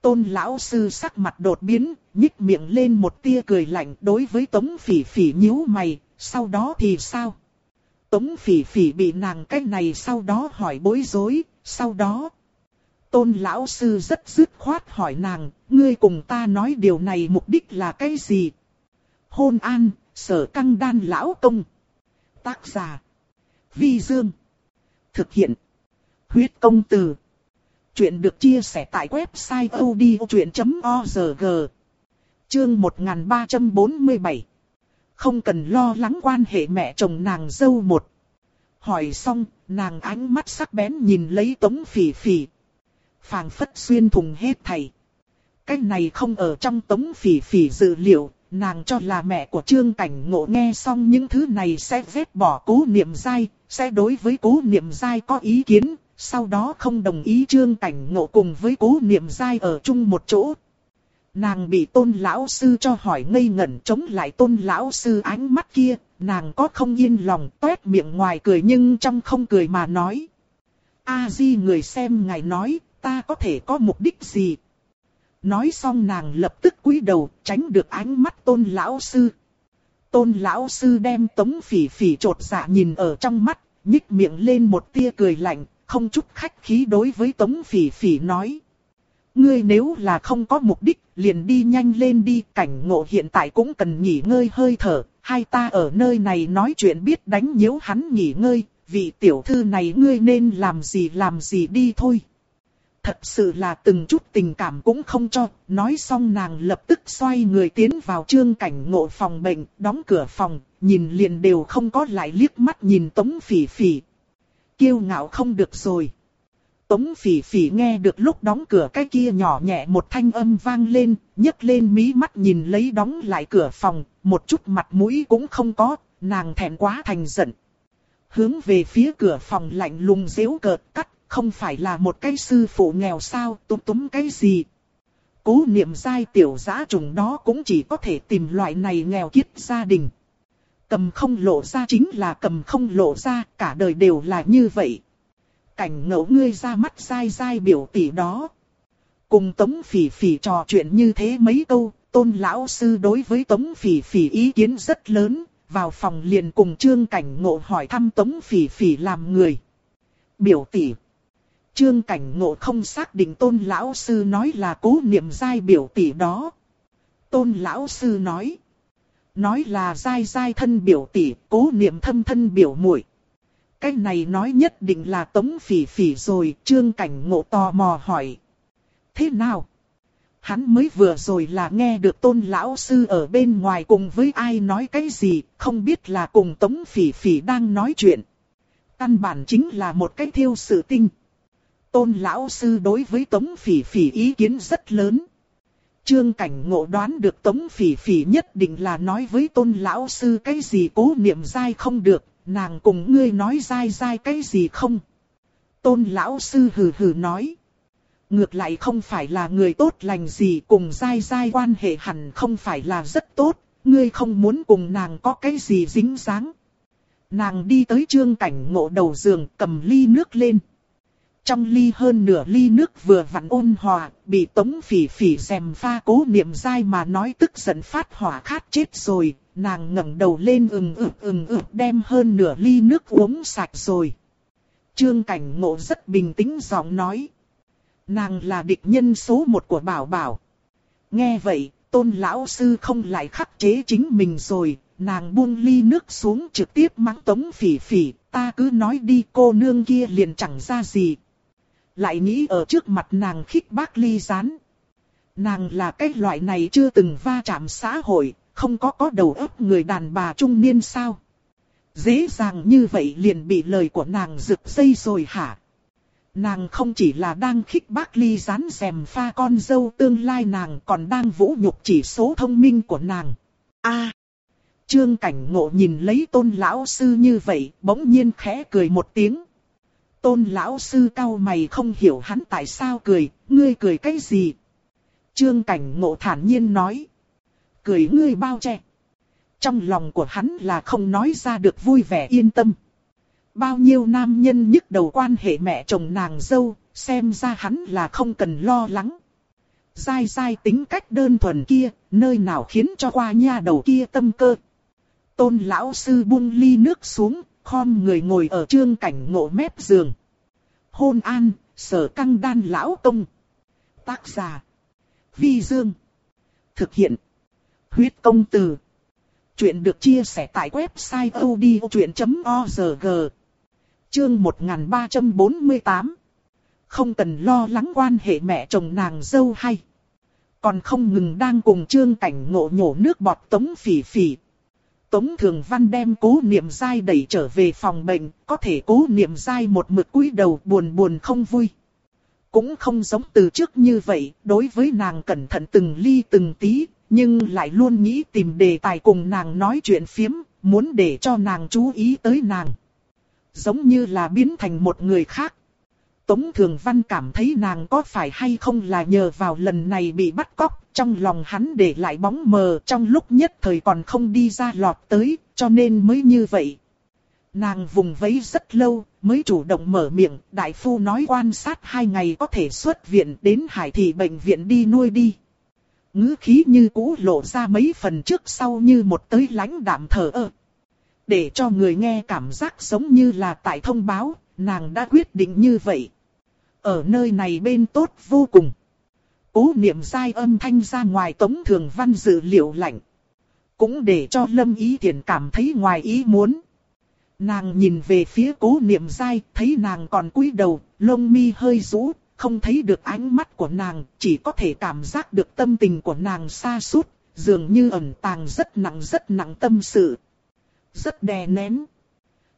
Speaker 1: Tôn lão sư sắc mặt đột biến, nhích miệng lên một tia cười lạnh đối với tống phỉ phỉ nhíu mày, sau đó thì sao? Tống phỉ phỉ bị nàng cái này sau đó hỏi bối rối, sau đó Tôn lão sư rất dứt khoát hỏi nàng, ngươi cùng ta nói điều này mục đích là cái gì? Hôn an, sở căng đan lão công. Tác giả. Vi Dương. Thực hiện. Huyết công từ. Chuyện được chia sẻ tại website odchuyện.org. Chương 1347. Không cần lo lắng quan hệ mẹ chồng nàng dâu một. Hỏi xong, nàng ánh mắt sắc bén nhìn lấy tống phỉ phỉ, phàng phất xuyên thùng hết thầy. Cái này không ở trong tống phỉ phỉ dự liệu, nàng cho là mẹ của trương cảnh ngộ nghe xong những thứ này sẽ vết bỏ cố niệm dai, sẽ đối với cố niệm dai có ý kiến, sau đó không đồng ý trương cảnh ngộ cùng với cố niệm dai ở chung một chỗ. Nàng bị tôn lão sư cho hỏi ngây ngẩn chống lại tôn lão sư ánh mắt kia, nàng có không yên lòng toét miệng ngoài cười nhưng trong không cười mà nói. A-di người xem ngài nói, ta có thể có mục đích gì? Nói xong nàng lập tức cúi đầu, tránh được ánh mắt tôn lão sư. Tôn lão sư đem tống phỉ phỉ trột dạ nhìn ở trong mắt, nhích miệng lên một tia cười lạnh, không chút khách khí đối với tống phỉ phỉ nói. Ngươi nếu là không có mục đích, liền đi nhanh lên đi, cảnh ngộ hiện tại cũng cần nghỉ ngơi hơi thở, hai ta ở nơi này nói chuyện biết đánh nhiễu hắn nghỉ ngơi, vị tiểu thư này ngươi nên làm gì làm gì đi thôi thật sự là từng chút tình cảm cũng không cho, nói xong nàng lập tức xoay người tiến vào trương cảnh ngộ phòng bệnh, đóng cửa phòng, nhìn liền đều không có lại liếc mắt nhìn tống phỉ phỉ. Kiêu ngạo không được rồi. Tống phỉ phỉ nghe được lúc đóng cửa cái kia nhỏ nhẹ một thanh âm vang lên, nhấc lên mí mắt nhìn lấy đóng lại cửa phòng, một chút mặt mũi cũng không có, nàng thẹn quá thành giận. Hướng về phía cửa phòng lạnh lùng dễu cợt cắt, không phải là một cái sư phụ nghèo sao, túm túm cái gì. Cố niệm giai tiểu giã trùng đó cũng chỉ có thể tìm loại này nghèo kiết gia đình. Cầm không lộ ra chính là cầm không lộ ra, cả đời đều là như vậy. Cảnh ngẫu ngươi ra mắt dai dai biểu tỷ đó. Cùng Tống Phỉ Phỉ trò chuyện như thế mấy câu, tôn lão sư đối với Tống Phỉ Phỉ ý kiến rất lớn, vào phòng liền cùng Trương Cảnh Ngộ hỏi thăm Tống Phỉ Phỉ làm người. Biểu tỷ. Trương Cảnh Ngộ không xác định tôn lão sư nói là cố niệm giai biểu tỷ đó. Tôn lão sư nói. Nói là giai giai thân biểu tỷ, cố niệm thâm thân biểu muội. Cái này nói nhất định là tống phỉ phỉ rồi, trương cảnh ngộ tò mò hỏi. Thế nào? Hắn mới vừa rồi là nghe được tôn lão sư ở bên ngoài cùng với ai nói cái gì, không biết là cùng tống phỉ phỉ đang nói chuyện. Căn bản chính là một cái thiêu sự tinh. Tôn lão sư đối với tống phỉ phỉ ý kiến rất lớn. Trương cảnh ngộ đoán được tống phỉ phỉ nhất định là nói với tôn lão sư cái gì cố niệm dai không được, nàng cùng ngươi nói dai dai cái gì không. Tôn lão sư hừ hừ nói. Ngược lại không phải là người tốt lành gì cùng dai dai quan hệ hẳn không phải là rất tốt, ngươi không muốn cùng nàng có cái gì dính dáng. Nàng đi tới trương cảnh ngộ đầu giường cầm ly nước lên. Trong ly hơn nửa ly nước vừa vặn ôn hòa, bị tống phỉ phỉ xèm pha cố niệm dai mà nói tức giận phát hỏa khát chết rồi, nàng ngẩng đầu lên ừng ực ừng ực đem hơn nửa ly nước uống sạch rồi. Trương cảnh ngộ rất bình tĩnh giọng nói. Nàng là địch nhân số một của bảo bảo. Nghe vậy, tôn lão sư không lại khắc chế chính mình rồi, nàng buông ly nước xuống trực tiếp mắng tống phỉ phỉ, ta cứ nói đi cô nương kia liền chẳng ra gì, lại nghĩ ở trước mặt nàng khích bác ly rán, Nàng là cái loại này chưa từng va chạm xã hội, không có có đầu óc người đàn bà trung niên sao. Dễ dàng như vậy liền bị lời của nàng rực dây rồi hả? Nàng không chỉ là đang khích bác ly rán rèm pha con dâu tương lai nàng còn đang vũ nhục chỉ số thông minh của nàng. a Trương cảnh ngộ nhìn lấy tôn lão sư như vậy, bỗng nhiên khẽ cười một tiếng. Tôn lão sư cao mày không hiểu hắn tại sao cười, ngươi cười cái gì? Trương cảnh ngộ thản nhiên nói. Cười ngươi bao che. Trong lòng của hắn là không nói ra được vui vẻ yên tâm. Bao nhiêu nam nhân nhức đầu quan hệ mẹ chồng nàng dâu, xem ra hắn là không cần lo lắng. Dai dai tính cách đơn thuần kia, nơi nào khiến cho qua nha đầu kia tâm cơ. Tôn lão sư buông ly nước xuống, khom người ngồi ở trương cảnh ngộ mép giường. Hôn an, sở căng đan lão công. Tác giả. Vi Dương. Thực hiện. Huyết công từ. Chuyện được chia sẻ tại website odchuyện.org. Chương 1348. Không cần lo lắng quan hệ mẹ chồng nàng dâu hay. Còn không ngừng đang cùng trương cảnh ngộ nhổ nước bọt tống phỉ phỉ, Tống Thường Văn đem cố niệm dai đẩy trở về phòng bệnh, có thể cố niệm dai một mực cúi đầu buồn buồn không vui. Cũng không giống từ trước như vậy, đối với nàng cẩn thận từng ly từng tí, nhưng lại luôn nghĩ tìm đề tài cùng nàng nói chuyện phiếm, muốn để cho nàng chú ý tới nàng. Giống như là biến thành một người khác. Tống Thường Văn cảm thấy nàng có phải hay không là nhờ vào lần này bị bắt cóc, trong lòng hắn để lại bóng mờ trong lúc nhất thời còn không đi ra lọt tới, cho nên mới như vậy. Nàng vùng vẫy rất lâu, mới chủ động mở miệng, đại phu nói quan sát hai ngày có thể xuất viện đến hải thị bệnh viện đi nuôi đi. ngữ khí như cũ lộ ra mấy phần trước sau như một tới lãnh đạm thở ơ. Để cho người nghe cảm giác giống như là tại thông báo, nàng đã quyết định như vậy. Ở nơi này bên tốt vô cùng. Cố niệm sai âm thanh ra ngoài tống thường văn dự liệu lạnh. Cũng để cho lâm ý thiện cảm thấy ngoài ý muốn. Nàng nhìn về phía cố niệm sai, thấy nàng còn cúi đầu, lông mi hơi rũ, không thấy được ánh mắt của nàng, chỉ có thể cảm giác được tâm tình của nàng xa suốt, dường như ẩn tàng rất nặng rất nặng tâm sự. Rất đè nén.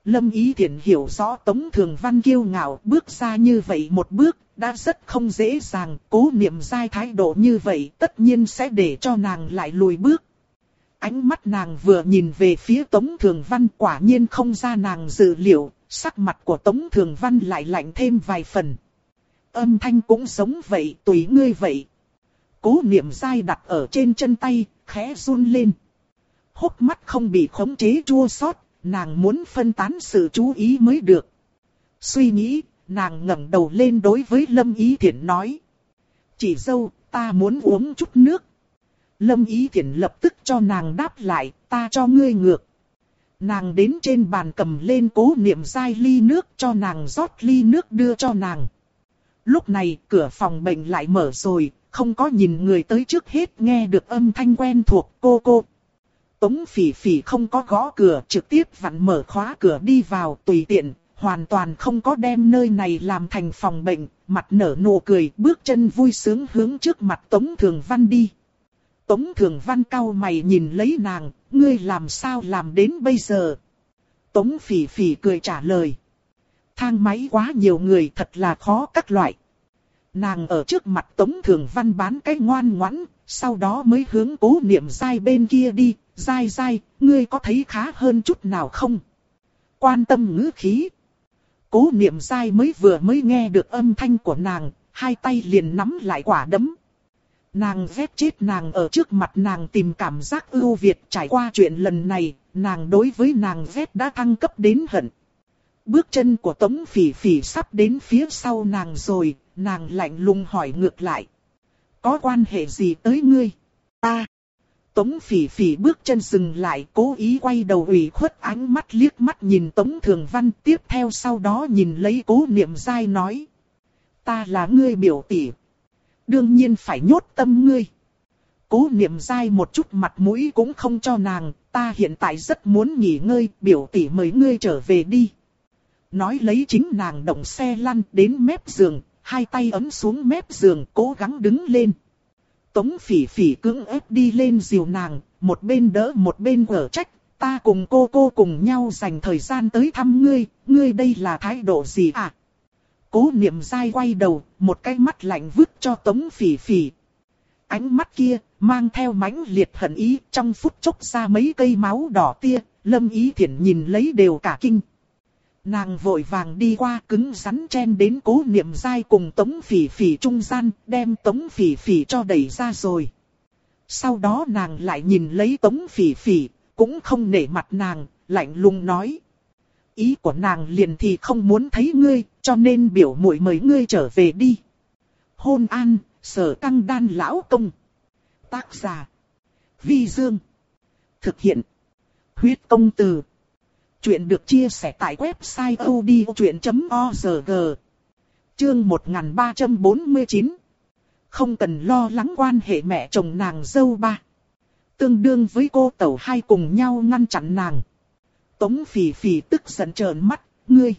Speaker 1: Lâm Ý Thiển hiểu rõ Tống Thường Văn kiêu ngạo bước ra như vậy một bước, đã rất không dễ dàng, cố niệm dai thái độ như vậy tất nhiên sẽ để cho nàng lại lùi bước. Ánh mắt nàng vừa nhìn về phía Tống Thường Văn quả nhiên không ra nàng dự liệu, sắc mặt của Tống Thường Văn lại lạnh thêm vài phần. Âm thanh cũng giống vậy, tùy ngươi vậy. Cố niệm dai đặt ở trên chân tay, khẽ run lên. Hốc mắt không bị khống chế chua xót, nàng muốn phân tán sự chú ý mới được. Suy nghĩ, nàng ngẩng đầu lên đối với Lâm Ý Thiển nói. Chị dâu, ta muốn uống chút nước. Lâm Ý Thiển lập tức cho nàng đáp lại, ta cho ngươi ngược. Nàng đến trên bàn cầm lên cố niệm dai ly nước cho nàng rót ly nước đưa cho nàng. Lúc này cửa phòng bệnh lại mở rồi, không có nhìn người tới trước hết nghe được âm thanh quen thuộc cô cô. Tống phỉ phỉ không có gõ cửa trực tiếp vặn mở khóa cửa đi vào tùy tiện, hoàn toàn không có đem nơi này làm thành phòng bệnh, mặt nở nụ cười bước chân vui sướng hướng trước mặt Tống Thường Văn đi. Tống Thường Văn cau mày nhìn lấy nàng, ngươi làm sao làm đến bây giờ? Tống phỉ phỉ cười trả lời. Thang máy quá nhiều người thật là khó các loại. Nàng ở trước mặt Tống Thường Văn bán cái ngoan ngoãn, sau đó mới hướng cố niệm dai bên kia đi, dai dai, ngươi có thấy khá hơn chút nào không? Quan tâm ngữ khí. Cố niệm dai mới vừa mới nghe được âm thanh của nàng, hai tay liền nắm lại quả đấm. Nàng ghét chết nàng ở trước mặt nàng tìm cảm giác ưu việt trải qua chuyện lần này, nàng đối với nàng ghét đã thăng cấp đến hận. Bước chân của Tống Phỉ Phỉ sắp đến phía sau nàng rồi, nàng lạnh lùng hỏi ngược lại. Có quan hệ gì tới ngươi? Ta. Tống Phỉ Phỉ bước chân dừng lại cố ý quay đầu ủy khuất ánh mắt liếc mắt nhìn Tống Thường Văn tiếp theo sau đó nhìn lấy cố niệm dai nói. Ta là ngươi biểu tỷ. Đương nhiên phải nhốt tâm ngươi. Cố niệm dai một chút mặt mũi cũng không cho nàng, ta hiện tại rất muốn nghỉ ngơi, biểu tỷ mời ngươi trở về đi. Nói lấy chính nàng động xe lăn đến mép giường, hai tay ấm xuống mép giường cố gắng đứng lên. Tống phỉ phỉ cưỡng ép đi lên dìu nàng, một bên đỡ một bên ở trách, ta cùng cô cô cùng nhau dành thời gian tới thăm ngươi, ngươi đây là thái độ gì à? Cố niệm dai quay đầu, một cái mắt lạnh vứt cho tống phỉ phỉ. Ánh mắt kia, mang theo mãnh liệt hận ý, trong phút chốc ra mấy cây máu đỏ tia, lâm ý thiện nhìn lấy đều cả kinh. Nàng vội vàng đi qua cứng rắn chen đến cố niệm dai cùng tống phỉ phỉ trung gian, đem tống phỉ phỉ cho đẩy ra rồi. Sau đó nàng lại nhìn lấy tống phỉ phỉ, cũng không nể mặt nàng, lạnh lùng nói. Ý của nàng liền thì không muốn thấy ngươi, cho nên biểu muội mời ngươi trở về đi. Hôn an, sở căng đan lão công. Tác giả. Vi Dương. Thực hiện. Huyết công từ. Chuyện được chia sẻ tại website odchuyện.org. Chương 1349. Không cần lo lắng quan hệ mẹ chồng nàng dâu ba. Tương đương với cô tẩu hai cùng nhau ngăn chặn nàng. Tống phỉ phỉ tức giận trợn mắt, ngươi.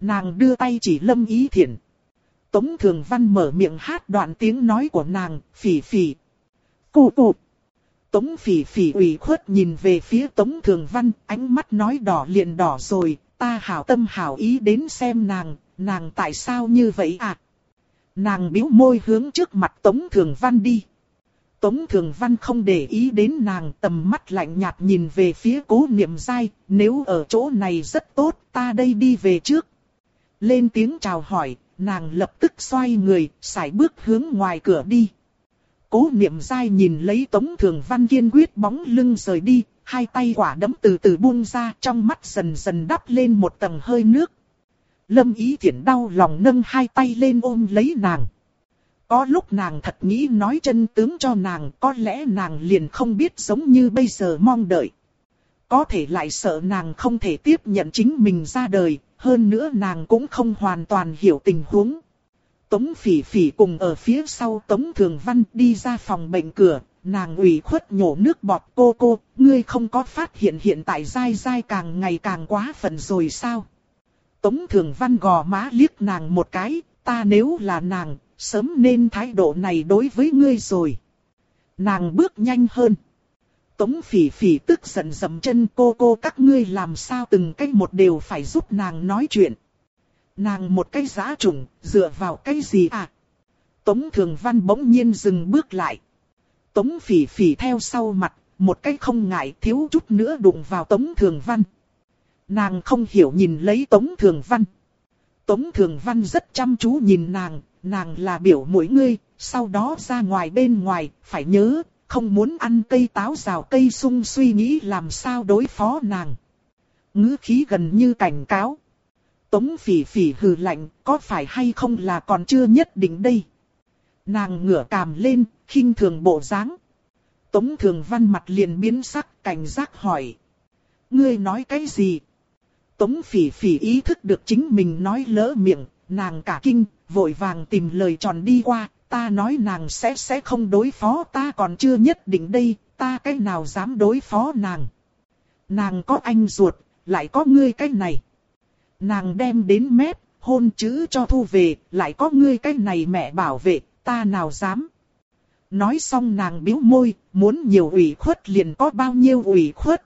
Speaker 1: Nàng đưa tay chỉ lâm ý thiện. Tống thường văn mở miệng hát đoạn tiếng nói của nàng, phỉ phỉ. Cụ cụ. Tống phỉ phỉ ủy khuất nhìn về phía Tống Thường Văn, ánh mắt nói đỏ liền đỏ rồi, ta hảo tâm hảo ý đến xem nàng, nàng tại sao như vậy à? Nàng biếu môi hướng trước mặt Tống Thường Văn đi. Tống Thường Văn không để ý đến nàng tầm mắt lạnh nhạt nhìn về phía cố niệm dai, nếu ở chỗ này rất tốt, ta đây đi về trước. Lên tiếng chào hỏi, nàng lập tức xoay người, xài bước hướng ngoài cửa đi. Cố niệm dai nhìn lấy Tống Thường Văn kiên quyết bóng lưng rời đi, hai tay quả đấm từ từ buông ra trong mắt dần dần đắp lên một tầng hơi nước. Lâm ý thiện đau lòng nâng hai tay lên ôm lấy nàng. Có lúc nàng thật nghĩ nói chân tướng cho nàng, có lẽ nàng liền không biết giống như bây giờ mong đợi. Có thể lại sợ nàng không thể tiếp nhận chính mình ra đời, hơn nữa nàng cũng không hoàn toàn hiểu tình huống. Tống phỉ phỉ cùng ở phía sau Tống Thường Văn đi ra phòng bệnh cửa, nàng ủy khuất nhổ nước bọt cô cô, ngươi không có phát hiện hiện tại dai dai càng ngày càng quá phận rồi sao? Tống Thường Văn gò má liếc nàng một cái, ta nếu là nàng, sớm nên thái độ này đối với ngươi rồi. Nàng bước nhanh hơn. Tống phỉ phỉ tức giận dầm chân cô cô các ngươi làm sao từng cách một đều phải giúp nàng nói chuyện. Nàng một cái giá trùng, dựa vào cái gì à? Tống thường văn bỗng nhiên dừng bước lại. Tống phỉ phỉ theo sau mặt, một cái không ngại thiếu chút nữa đụng vào Tống thường văn. Nàng không hiểu nhìn lấy Tống thường văn. Tống thường văn rất chăm chú nhìn nàng, nàng là biểu mỗi ngươi, sau đó ra ngoài bên ngoài, phải nhớ, không muốn ăn cây táo rào cây sung suy nghĩ làm sao đối phó nàng. ngữ khí gần như cảnh cáo. Tống phỉ phỉ hừ lạnh, có phải hay không là còn chưa nhất định đây. Nàng ngửa càm lên, khinh thường bộ dáng. Tống thường văn mặt liền biến sắc, cảnh giác hỏi. Ngươi nói cái gì? Tống phỉ phỉ ý thức được chính mình nói lỡ miệng, nàng cả kinh, vội vàng tìm lời tròn đi qua, ta nói nàng sẽ sẽ không đối phó ta còn chưa nhất định đây, ta cái nào dám đối phó nàng. Nàng có anh ruột, lại có ngươi cái này. Nàng đem đến mép, hôn chữ cho thu về, lại có ngươi cái này mẹ bảo vệ, ta nào dám. Nói xong nàng biếu môi, muốn nhiều ủy khuất liền có bao nhiêu ủy khuất.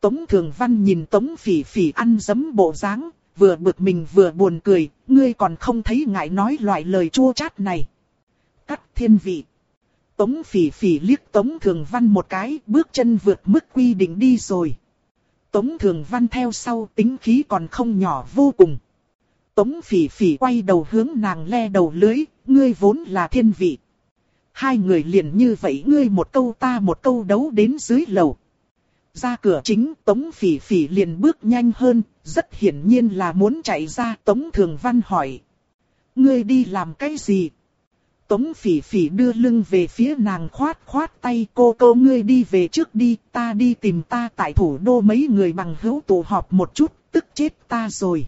Speaker 1: Tống Thường Văn nhìn Tống Phỉ Phỉ ăn dấm bộ dáng, vừa bực mình vừa buồn cười, ngươi còn không thấy ngại nói loại lời chua chát này. Cắt thiên vị. Tống Phỉ Phỉ liếc Tống Thường Văn một cái, bước chân vượt mức quy định đi rồi. Tống Thường Văn theo sau tính khí còn không nhỏ vô cùng. Tống Phỉ Phỉ quay đầu hướng nàng le đầu lưới, ngươi vốn là thiên vị. Hai người liền như vậy ngươi một câu ta một câu đấu đến dưới lầu. Ra cửa chính Tống Phỉ Phỉ liền bước nhanh hơn, rất hiển nhiên là muốn chạy ra Tống Thường Văn hỏi. Ngươi đi làm cái gì? Tống Phỉ Phỉ đưa lưng về phía nàng khoát khoát tay cô cô ngươi đi về trước đi, ta đi tìm ta tại thủ đô mấy người bằng hữu tụ họp một chút, tức chết ta rồi.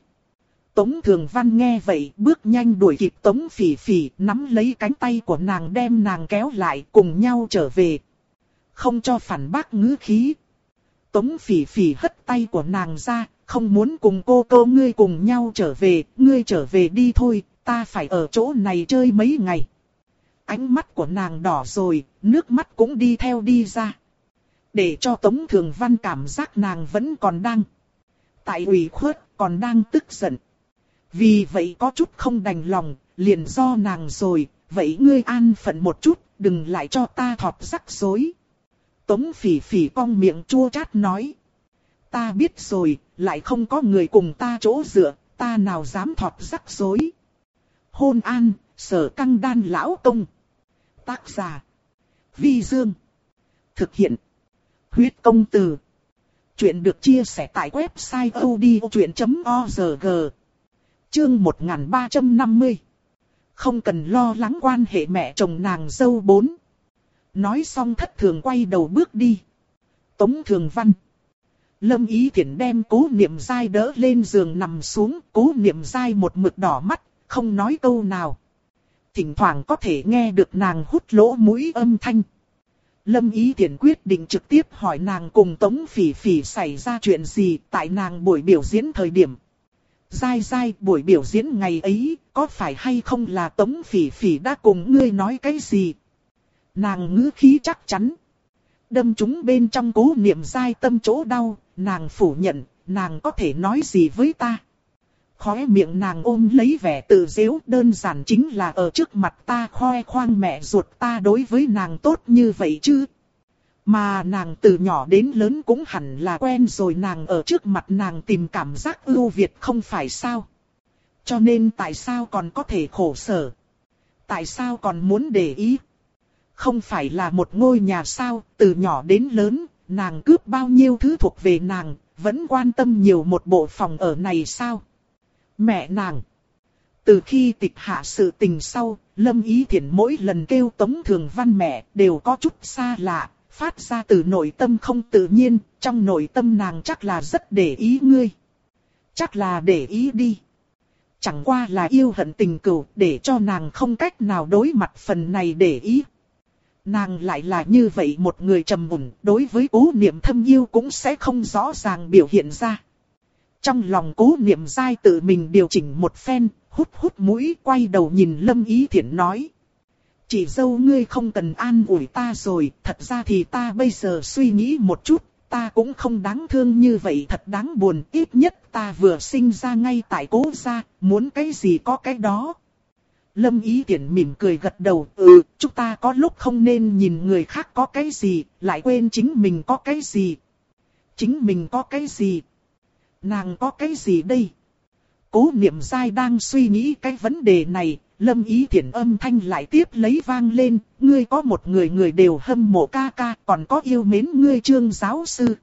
Speaker 1: Tống Thường Văn nghe vậy bước nhanh đuổi kịp Tống Phỉ Phỉ nắm lấy cánh tay của nàng đem nàng kéo lại cùng nhau trở về. Không cho phản bác ngữ khí. Tống Phỉ Phỉ hất tay của nàng ra, không muốn cùng cô cô ngươi cùng nhau trở về, ngươi trở về đi thôi, ta phải ở chỗ này chơi mấy ngày. Ánh mắt của nàng đỏ rồi, nước mắt cũng đi theo đi ra. Để cho Tống Thường Văn cảm giác nàng vẫn còn đang. Tại ủy khuất, còn đang tức giận. Vì vậy có chút không đành lòng, liền do nàng rồi, vậy ngươi an phận một chút, đừng lại cho ta thọt rắc rối. Tống phỉ phỉ cong miệng chua chát nói. Ta biết rồi, lại không có người cùng ta chỗ dựa, ta nào dám thọt rắc rối. Hôn an, sở căng đan lão công. Tác giả. Vi Dương. Thực hiện. Huyết công từ. Chuyện được chia sẻ tại website odchuyện.org. Chương 1350 Không cần lo lắng quan hệ mẹ chồng nàng dâu bốn. Nói xong thất thường quay đầu bước đi. Tống thường văn. Lâm ý thiện đem cố niệm dai đỡ lên giường nằm xuống. Cố niệm dai một mực đỏ mắt, không nói câu nào. Thỉnh thoảng có thể nghe được nàng hút lỗ mũi âm thanh. Lâm Ý Thiển quyết định trực tiếp hỏi nàng cùng Tống Phỉ Phỉ xảy ra chuyện gì tại nàng buổi biểu diễn thời điểm. Dai dai buổi biểu diễn ngày ấy, có phải hay không là Tống Phỉ Phỉ đã cùng ngươi nói cái gì? Nàng ngữ khí chắc chắn. Đâm chúng bên trong cố niệm dai tâm chỗ đau, nàng phủ nhận, nàng có thể nói gì với ta? Khóe miệng nàng ôm lấy vẻ tự dễu đơn giản chính là ở trước mặt ta khoe khoang mẹ ruột ta đối với nàng tốt như vậy chứ. Mà nàng từ nhỏ đến lớn cũng hẳn là quen rồi nàng ở trước mặt nàng tìm cảm giác ưu việt không phải sao. Cho nên tại sao còn có thể khổ sở? Tại sao còn muốn để ý? Không phải là một ngôi nhà sao, từ nhỏ đến lớn, nàng cướp bao nhiêu thứ thuộc về nàng, vẫn quan tâm nhiều một bộ phòng ở này sao? Mẹ nàng! Từ khi tịch hạ sự tình sau, Lâm Ý Thiển mỗi lần kêu Tống Thường Văn mẹ đều có chút xa lạ, phát ra từ nội tâm không tự nhiên, trong nội tâm nàng chắc là rất để ý ngươi. Chắc là để ý đi. Chẳng qua là yêu hận tình cừu để cho nàng không cách nào đối mặt phần này để ý. Nàng lại là như vậy một người trầm mùn, đối với cố niệm thâm yêu cũng sẽ không rõ ràng biểu hiện ra. Trong lòng cố niệm dai tự mình điều chỉnh một phen, hút hút mũi quay đầu nhìn Lâm Ý Thiển nói. Chị dâu ngươi không cần an ủi ta rồi, thật ra thì ta bây giờ suy nghĩ một chút, ta cũng không đáng thương như vậy thật đáng buồn, ít nhất ta vừa sinh ra ngay tại cố gia, muốn cái gì có cái đó. Lâm Ý Tiễn mỉm cười gật đầu, ừ, chúng ta có lúc không nên nhìn người khác có cái gì, lại quên chính mình có cái gì. Chính mình có cái gì? Nàng có cái gì đây? Cố niệm dai đang suy nghĩ cái vấn đề này, Lâm Ý Thiển âm thanh lại tiếp lấy vang lên, ngươi có một người người đều hâm mộ ca ca, còn có yêu mến ngươi trương giáo sư.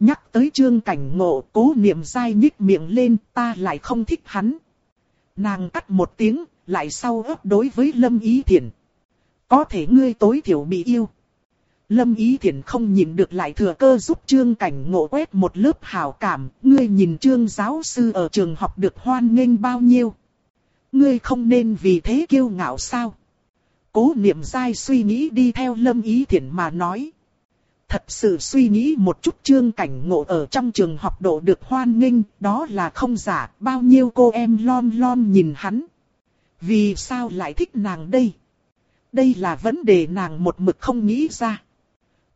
Speaker 1: Nhắc tới trương cảnh ngộ, cố niệm dai nhích miệng lên, ta lại không thích hắn. Nàng cắt một tiếng, lại sau ấp đối với Lâm Ý Thiển. Có thể ngươi tối thiểu bị yêu. Lâm Ý Thiển không nhìn được lại thừa cơ giúp Trương Cảnh Ngộ quét một lớp hào cảm, ngươi nhìn Trương giáo sư ở trường học được hoan nghênh bao nhiêu. Ngươi không nên vì thế kiêu ngạo sao. Cố niệm dai suy nghĩ đi theo Lâm Ý Thiển mà nói. Thật sự suy nghĩ một chút Trương Cảnh Ngộ ở trong trường học độ được hoan nghênh, đó là không giả, bao nhiêu cô em lon lon nhìn hắn. Vì sao lại thích nàng đây? Đây là vấn đề nàng một mực không nghĩ ra.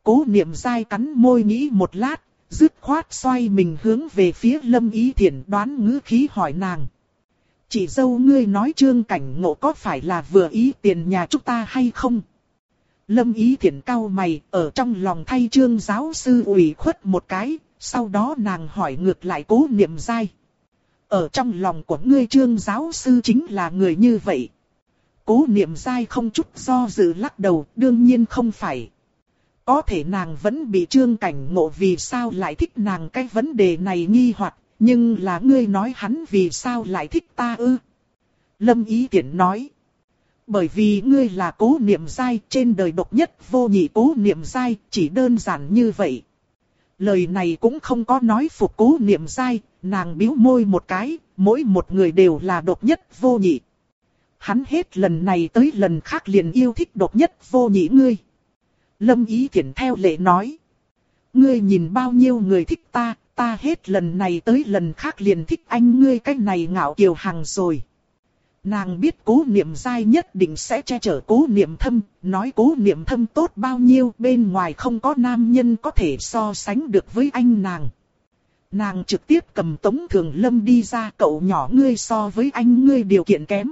Speaker 1: Cố niệm dai cắn môi nghĩ một lát, dứt khoát xoay mình hướng về phía lâm ý thiện đoán ngữ khí hỏi nàng. Chị dâu ngươi nói trương cảnh ngộ có phải là vừa ý tiền nhà chúng ta hay không? Lâm ý thiện cao mày, ở trong lòng thay trương giáo sư ủy khuất một cái, sau đó nàng hỏi ngược lại cố niệm dai. Ở trong lòng của ngươi trương giáo sư chính là người như vậy. Cố niệm dai không chút do dự lắc đầu, đương nhiên không phải. Có thể nàng vẫn bị trương cảnh ngộ vì sao lại thích nàng cái vấn đề này nghi hoặc nhưng là ngươi nói hắn vì sao lại thích ta ư. Lâm Ý Tiễn nói. Bởi vì ngươi là cố niệm dai trên đời độc nhất vô nhị cố niệm dai chỉ đơn giản như vậy. Lời này cũng không có nói phục cố niệm dai, nàng biếu môi một cái, mỗi một người đều là độc nhất vô nhị. Hắn hết lần này tới lần khác liền yêu thích độc nhất vô nhị ngươi. Lâm Ý Thiển theo lệ nói. Ngươi nhìn bao nhiêu người thích ta, ta hết lần này tới lần khác liền thích anh ngươi cái này ngạo kiều hằng rồi. Nàng biết cố niệm dai nhất định sẽ che chở cố niệm thâm, nói cố niệm thâm tốt bao nhiêu bên ngoài không có nam nhân có thể so sánh được với anh nàng. Nàng trực tiếp cầm tống thường lâm đi ra cậu nhỏ ngươi so với anh ngươi điều kiện kém.